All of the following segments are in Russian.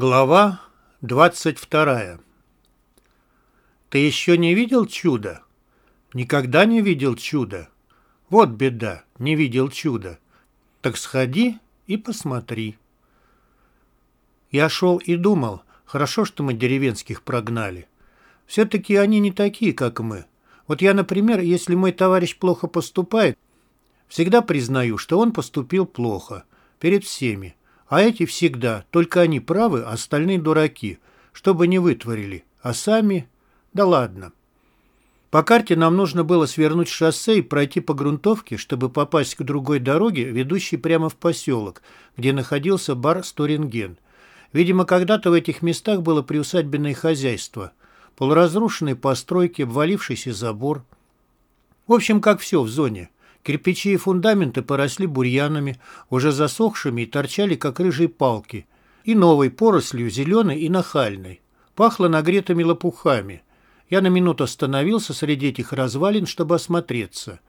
Глава 22 Ты еще не видел чуда? Никогда не видел чуда? Вот беда, не видел чуда. Так сходи и посмотри. Я шел и думал, хорошо, что мы деревенских прогнали. Все-таки они не такие, как мы. Вот я, например, если мой товарищ плохо поступает, всегда признаю, что он поступил плохо. Перед всеми. А эти всегда, только они правы, а остальные дураки, чтобы не вытворили. А сами... Да ладно. По карте нам нужно было свернуть шоссе и пройти по грунтовке, чтобы попасть к другой дороге, ведущей прямо в поселок, где находился бар «Сторинген». Видимо, когда-то в этих местах было приусадебное хозяйство. Полуразрушенные постройки, обвалившийся забор. В общем, как все в зоне. Кирпичи и фундаменты поросли бурьянами, уже засохшими и торчали, как рыжие палки, и новой порослью, зеленой и нахальной. Пахло нагретыми лопухами. Я на минуту остановился среди этих развалин, чтобы осмотреться.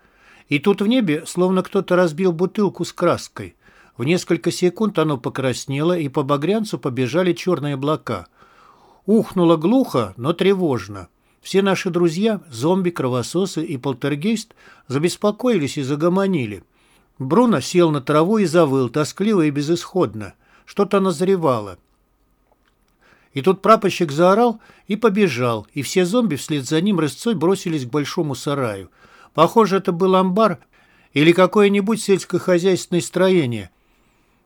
И тут в небе словно кто-то разбил бутылку с краской. В несколько секунд оно покраснело, и по багрянцу побежали черные облака. Ухнуло глухо, но тревожно. Все наши друзья, зомби, кровососы и полтергейст, забеспокоились и загомонили. Бруно сел на траву и завыл, тоскливо и безысходно. Что-то назревало. И тут прапорщик заорал и побежал, и все зомби вслед за ним рысцой бросились к большому сараю. Похоже, это был амбар или какое-нибудь сельскохозяйственное строение.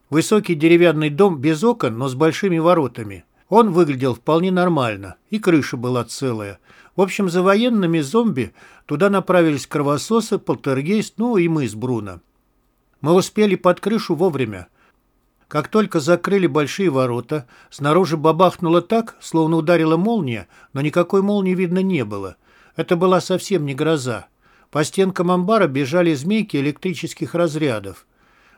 Высокий деревянный дом без окон, но с большими воротами. Он выглядел вполне нормально, и крыша была целая. В общем, за военными зомби туда направились кровососы, полтергейст, ну и мы с Бруно. Мы успели под крышу вовремя. Как только закрыли большие ворота, снаружи бабахнуло так, словно ударила молния, но никакой молнии видно не было. Это была совсем не гроза. По стенкам амбара бежали змейки электрических разрядов.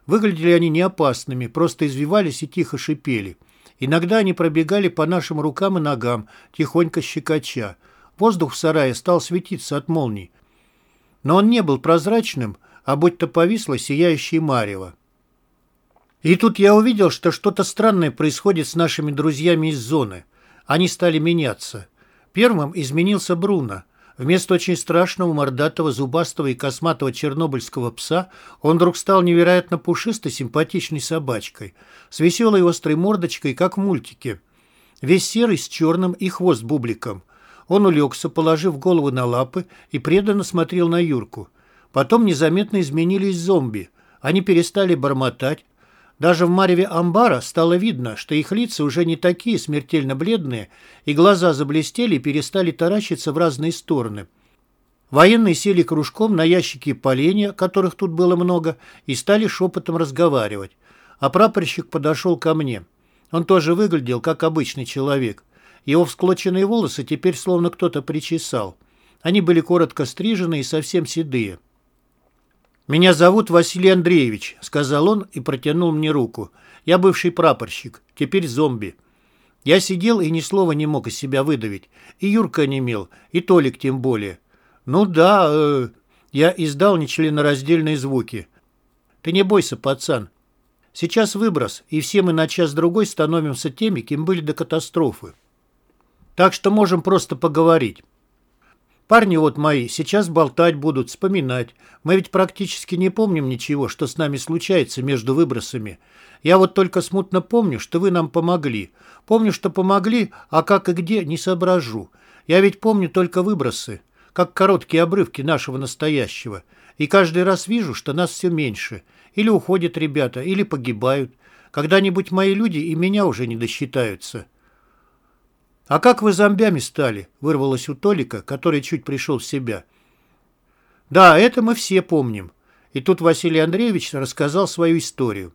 Выглядели они не опасными, просто извивались и тихо шипели. Иногда они пробегали по нашим рукам и ногам, тихонько щекоча. Воздух в сарае стал светиться от молний. Но он не был прозрачным, а будто повисло сияющее марево. И тут я увидел, что что-то странное происходит с нашими друзьями из зоны. Они стали меняться. Первым изменился Бруно. Вместо очень страшного, мордатого, зубастого и косматого чернобыльского пса он вдруг стал невероятно пушистой, симпатичной собачкой, с веселой острой мордочкой, как в мультике. Весь серый с черным и хвост бубликом – он улегся, положив голову на лапы и преданно смотрел на Юрку. Потом незаметно изменились зомби. Они перестали бормотать. Даже в мареве амбара стало видно, что их лица уже не такие смертельно бледные, и глаза заблестели и перестали таращиться в разные стороны. Военные сели кружком на ящики поленья, которых тут было много, и стали шепотом разговаривать. А прапорщик подошел ко мне. Он тоже выглядел, как обычный человек. Его всклоченные волосы теперь словно кто-то причесал. Они были коротко стрижены и совсем седые. «Меня зовут Василий Андреевич», — сказал он и протянул мне руку. «Я бывший прапорщик, теперь зомби». Я сидел и ни слова не мог из себя выдавить. И Юрка не имел, и Толик тем более. «Ну да, э, я издал нечленораздельные звуки. Ты не бойся, пацан. Сейчас выброс, и все мы на час-другой становимся теми, кем были до катастрофы. Так что можем просто поговорить. Парни вот мои сейчас болтать будут, вспоминать. Мы ведь практически не помним ничего, что с нами случается между выбросами. Я вот только смутно помню, что вы нам помогли. Помню, что помогли, а как и где, не соображу. Я ведь помню только выбросы, как короткие обрывки нашего настоящего. И каждый раз вижу, что нас все меньше. Или уходят ребята, или погибают. Когда-нибудь мои люди и меня уже не досчитаются. «А как вы зомбями стали?» – вырвалось у Толика, который чуть пришел в себя. «Да, это мы все помним». И тут Василий Андреевич рассказал свою историю.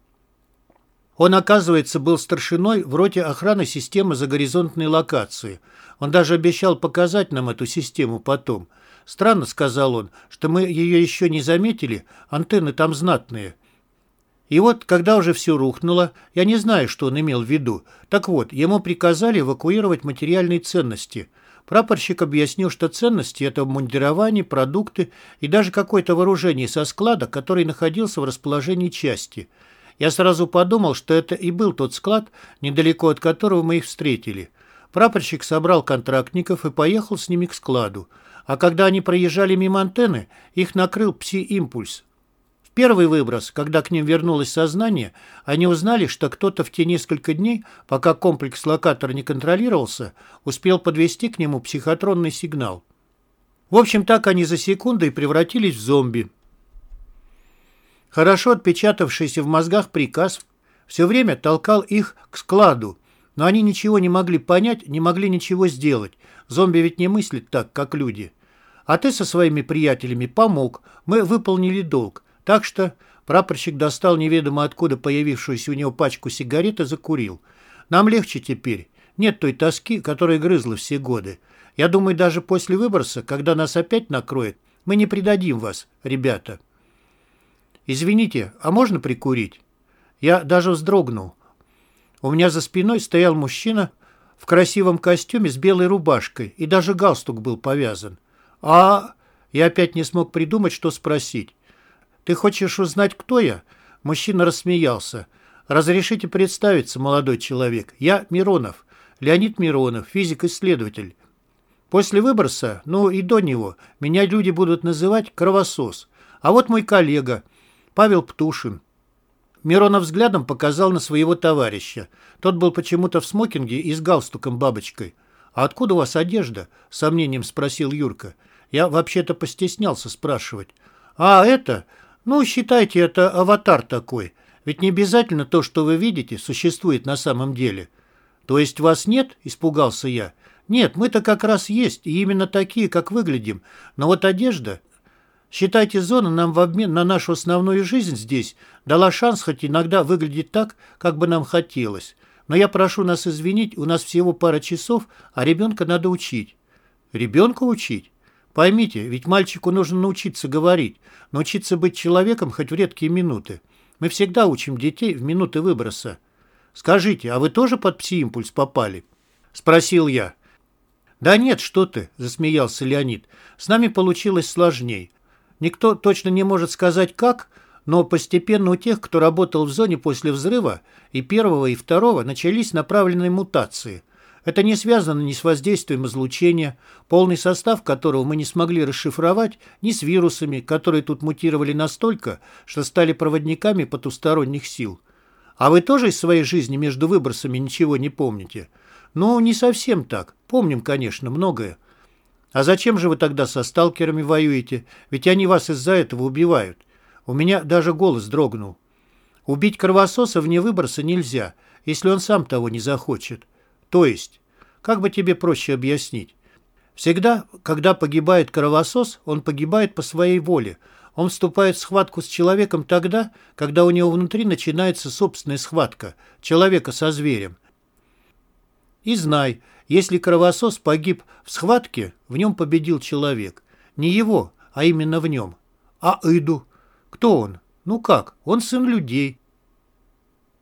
Он, оказывается, был старшиной в роте охраны системы загоризонтной локации. Он даже обещал показать нам эту систему потом. Странно, сказал он, что мы ее еще не заметили, антенны там знатные. И вот, когда уже все рухнуло, я не знаю, что он имел в виду. Так вот, ему приказали эвакуировать материальные ценности. Прапорщик объяснил, что ценности – это обмундирование, продукты и даже какое-то вооружение со склада, который находился в расположении части. Я сразу подумал, что это и был тот склад, недалеко от которого мы их встретили. Прапорщик собрал контрактников и поехал с ними к складу. А когда они проезжали мимо антенны, их накрыл пси-импульс. Первый выброс, когда к ним вернулось сознание, они узнали, что кто-то в те несколько дней, пока комплекс локатора не контролировался, успел подвести к нему психотронный сигнал. В общем, так они за секунду и превратились в зомби. Хорошо отпечатавшийся в мозгах приказ все время толкал их к складу, но они ничего не могли понять, не могли ничего сделать. Зомби ведь не мыслят так, как люди. А ты со своими приятелями помог, мы выполнили долг. Так что прапорщик достал неведомо откуда появившуюся у него пачку сигарет и закурил. Нам легче теперь. Нет той тоски, которая грызла все годы. Я думаю, даже после выброса, когда нас опять накроет, мы не предадим вас, ребята. «Извините, а можно прикурить?» Я даже вздрогнул. У меня за спиной стоял мужчина в красивом костюме с белой рубашкой, и даже галстук был повязан. «А...» Я опять не смог придумать, что спросить. «Ты хочешь узнать, кто я?» Мужчина рассмеялся. «Разрешите представиться, молодой человек. Я Миронов. Леонид Миронов, физик-исследователь. После выброса, ну и до него, меня люди будут называть кровосос. А вот мой коллега, Павел Птушин. Миронов взглядом показал на своего товарища. Тот был почему-то в смокинге и с галстуком бабочкой. «А откуда у вас одежда?» — сомнением спросил Юрка. Я вообще-то постеснялся спрашивать. «А это? Ну, считайте, это аватар такой. Ведь не обязательно то, что вы видите, существует на самом деле». «То есть вас нет?» — испугался я. «Нет, мы-то как раз есть, и именно такие, как выглядим. Но вот одежда Считайте, зона нам в обмен на нашу основную жизнь здесь дала шанс хоть иногда выглядеть так, как бы нам хотелось. Но я прошу нас извинить, у нас всего пара часов, а ребенка надо учить. Ребенка учить? Поймите, ведь мальчику нужно научиться говорить, научиться быть человеком хоть в редкие минуты. Мы всегда учим детей в минуты выброса. Скажите, а вы тоже под пси-импульс попали? Спросил я. «Да нет, что ты», — засмеялся Леонид. «С нами получилось сложней. Никто точно не может сказать как, но постепенно у тех, кто работал в зоне после взрыва, и первого, и второго начались направленные мутации. Это не связано ни с воздействием излучения, полный состав которого мы не смогли расшифровать, ни с вирусами, которые тут мутировали настолько, что стали проводниками потусторонних сил. А вы тоже из своей жизни между выбросами ничего не помните? Ну, не совсем так. Помним, конечно, многое. А зачем же вы тогда со сталкерами воюете? Ведь они вас из-за этого убивают. У меня даже голос дрогнул. Убить кровососа вне выброса нельзя, если он сам того не захочет. То есть, как бы тебе проще объяснить? Всегда, когда погибает кровосос, он погибает по своей воле. Он вступает в схватку с человеком тогда, когда у него внутри начинается собственная схватка человека со зверем. И знай, если кровосос погиб в схватке, в нем победил человек. Не его, а именно в нем. А Иду? Кто он? Ну как? Он сын людей.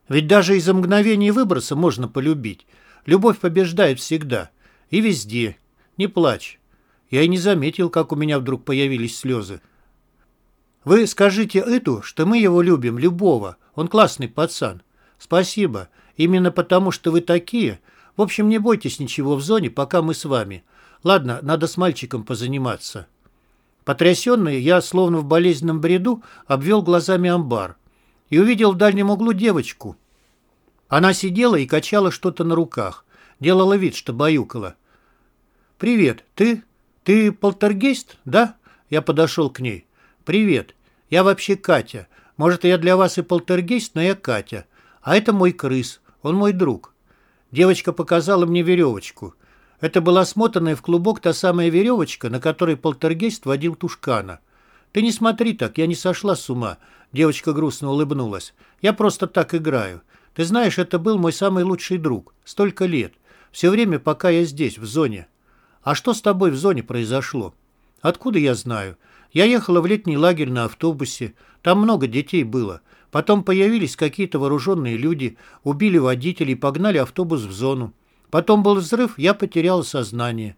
Ведь даже из-за мгновения выброса можно полюбить. Любовь побеждает всегда. И везде. Не плачь. Я и не заметил, как у меня вдруг появились слезы. Вы скажите Иду, что мы его любим, любого. Он классный пацан. Спасибо. Именно потому, что вы такие, в общем, не бойтесь ничего в зоне, пока мы с вами. Ладно, надо с мальчиком позаниматься». Потрясенный, я, словно в болезненном бреду, обвел глазами амбар и увидел в дальнем углу девочку. Она сидела и качала что-то на руках, делала вид, что баюкала. «Привет, ты? Ты полтергейст, да?» Я подошел к ней. «Привет, я вообще Катя. Может, я для вас и полтергейст, но я Катя. А это мой крыс, он мой друг. Девочка показала мне веревочку. Это была смотанная в клубок та самая веревочка, на которой полтергейст водил Тушкана. «Ты не смотри так, я не сошла с ума», — девочка грустно улыбнулась. «Я просто так играю. Ты знаешь, это был мой самый лучший друг. Столько лет. Все время, пока я здесь, в зоне. А что с тобой в зоне произошло? Откуда я знаю? Я ехала в летний лагерь на автобусе. Там много детей было. Потом появились какие-то вооруженные люди, убили водителей, погнали автобус в зону. Потом был взрыв, я потеряла сознание.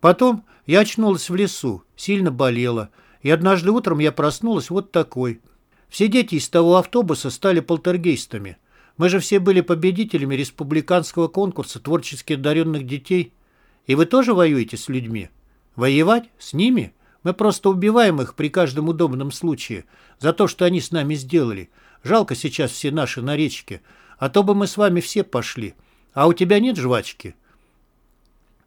Потом я очнулась в лесу, сильно болела. И однажды утром я проснулась вот такой. Все дети из того автобуса стали полтергейстами. Мы же все были победителями республиканского конкурса творчески одаренных детей. И вы тоже воюете с людьми? Воевать? С ними? Мы просто убиваем их при каждом удобном случае за то, что они с нами сделали. Жалко сейчас все наши на речке. А то бы мы с вами все пошли. А у тебя нет жвачки?»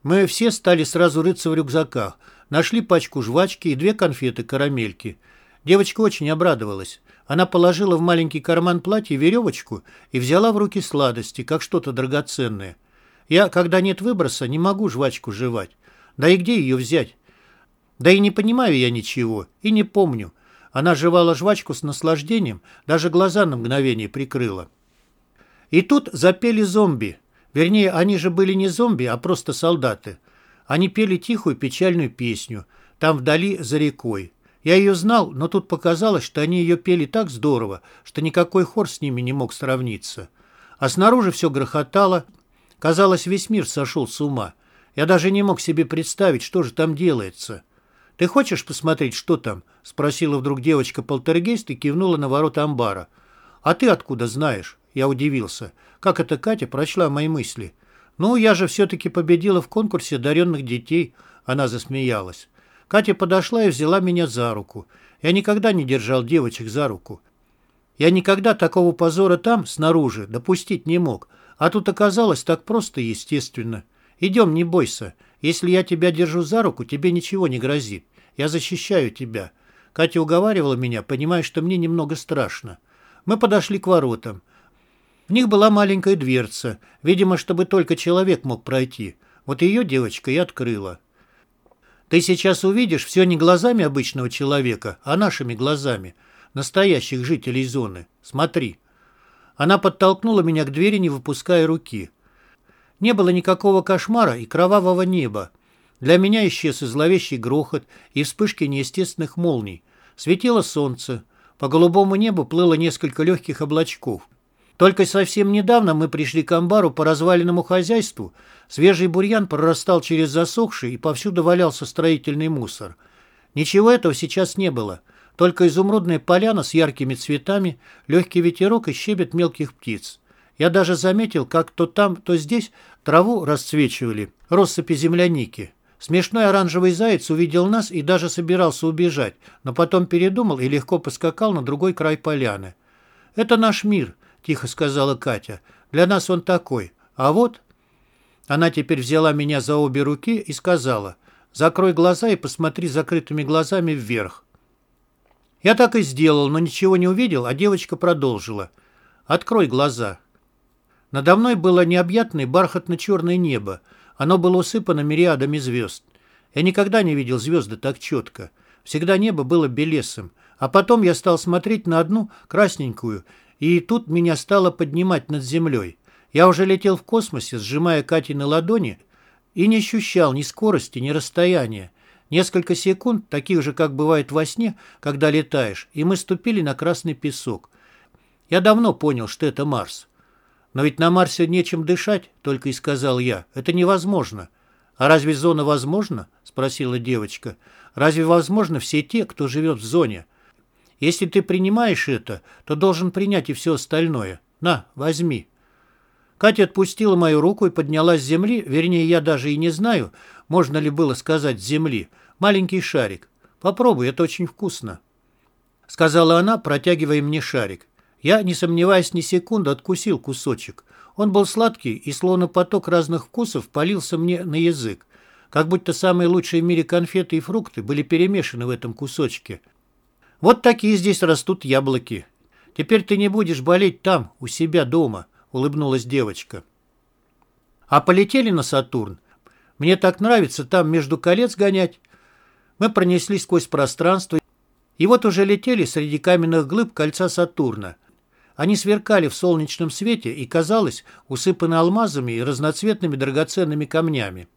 Мы все стали сразу рыться в рюкзаках. Нашли пачку жвачки и две конфеты-карамельки. Девочка очень обрадовалась. Она положила в маленький карман платья веревочку и взяла в руки сладости, как что-то драгоценное. Я, когда нет выброса, не могу жвачку жевать. Да и где ее взять? Да и не понимаю я ничего, и не помню. Она жевала жвачку с наслаждением, даже глаза на мгновение прикрыла. И тут запели зомби. Вернее, они же были не зомби, а просто солдаты. Они пели тихую печальную песню, там вдали за рекой. Я ее знал, но тут показалось, что они ее пели так здорово, что никакой хор с ними не мог сравниться. А снаружи все грохотало. Казалось, весь мир сошел с ума. Я даже не мог себе представить, что же там делается. «Ты хочешь посмотреть, что там?» — спросила вдруг девочка-полтергейст и кивнула на ворота амбара. «А ты откуда знаешь?» Я удивился. Как это Катя прочла мои мысли? «Ну, я же все-таки победила в конкурсе одаренных детей», — она засмеялась. Катя подошла и взяла меня за руку. Я никогда не держал девочек за руку. Я никогда такого позора там, снаружи, допустить не мог. А тут оказалось так просто и естественно. Идем, не бойся. Если я тебя держу за руку, тебе ничего не грозит. Я защищаю тебя. Катя уговаривала меня, понимая, что мне немного страшно. Мы подошли к воротам. В них была маленькая дверца, видимо, чтобы только человек мог пройти. Вот ее девочка и открыла. Ты сейчас увидишь все не глазами обычного человека, а нашими глазами, настоящих жителей зоны. Смотри. Она подтолкнула меня к двери, не выпуская руки. Не было никакого кошмара и кровавого неба. Для меня исчез и зловещий грохот, и вспышки неестественных молний. Светило солнце. По голубому небу плыло несколько легких облачков. Только совсем недавно мы пришли к амбару по разваленному хозяйству. Свежий бурьян прорастал через засохший, и повсюду валялся строительный мусор. Ничего этого сейчас не было. Только изумрудная поляна с яркими цветами, легкий ветерок и щебет мелких птиц. Я даже заметил, как то там, то здесь траву расцвечивали, россыпи земляники. Смешной оранжевый заяц увидел нас и даже собирался убежать, но потом передумал и легко поскакал на другой край поляны. «Это наш мир», — тихо сказала Катя. «Для нас он такой. А вот...» Она теперь взяла меня за обе руки и сказала, «Закрой глаза и посмотри закрытыми глазами вверх». Я так и сделал, но ничего не увидел, а девочка продолжила. «Открой глаза». Надо мной было необъятное бархатно-черное небо. Оно было усыпано мириадами звезд. Я никогда не видел звезды так четко. Всегда небо было белесым. А потом я стал смотреть на одну красненькую и тут меня стало поднимать над землей. Я уже летел в космосе, сжимая Катины ладони, и не ощущал ни скорости, ни расстояния. Несколько секунд, таких же, как бывает во сне, когда летаешь, и мы ступили на красный песок. Я давно понял, что это Марс. Но ведь на Марсе нечем дышать, только и сказал я. Это невозможно. А разве зона возможна? Спросила девочка. Разве возможно все те, кто живет в зоне? Если ты принимаешь это, то должен принять и все остальное. На, возьми». Катя отпустила мою руку и подняла с земли, вернее, я даже и не знаю, можно ли было сказать земли, маленький шарик. Попробуй, это очень вкусно. Сказала она, протягивая мне шарик. Я, не сомневаясь ни секунды, откусил кусочек. Он был сладкий, и словно поток разных вкусов полился мне на язык. Как будто самые лучшие в мире конфеты и фрукты были перемешаны в этом кусочке. Вот такие здесь растут яблоки. Теперь ты не будешь болеть там, у себя дома, улыбнулась девочка. А полетели на Сатурн. Мне так нравится там между колец гонять. Мы пронеслись сквозь пространство, и вот уже летели среди каменных глыб кольца Сатурна. Они сверкали в солнечном свете и, казалось, усыпаны алмазами и разноцветными драгоценными камнями.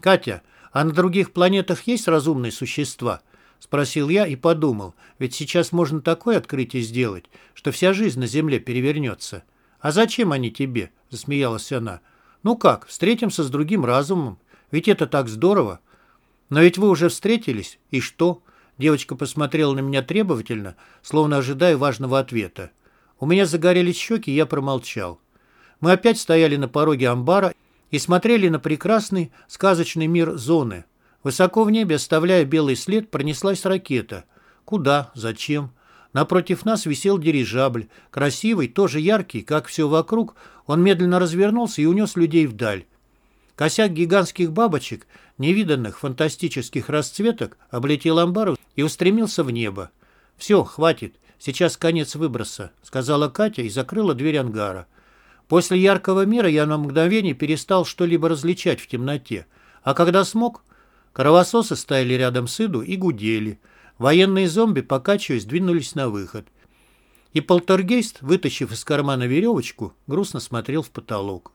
«Катя, а на других планетах есть разумные существа?» Спросил я и подумал, ведь сейчас можно такое открытие сделать, что вся жизнь на Земле перевернется. «А зачем они тебе?» – засмеялась она. «Ну как, встретимся с другим разумом. Ведь это так здорово. Но ведь вы уже встретились, и что? Девочка посмотрела на меня требовательно, словно ожидая важного ответа. У меня загорелись щеки, и я промолчал. Мы опять стояли на пороге амбара и смотрели на прекрасный сказочный мир зоны. Высоко в небе, оставляя белый след, пронеслась ракета. Куда? Зачем? Напротив нас висел дирижабль. Красивый, тоже яркий, как все вокруг. Он медленно развернулся и унес людей вдаль. Косяк гигантских бабочек, невиданных фантастических расцветок, облетел амбар и устремился в небо. «Все, хватит. Сейчас конец выброса», — сказала Катя и закрыла дверь ангара. После яркого мира я на мгновение перестал что-либо различать в темноте. А когда смог, кровососы стояли рядом с Иду и гудели. Военные зомби, покачиваясь, двинулись на выход. И полтергейст, вытащив из кармана веревочку, грустно смотрел в потолок.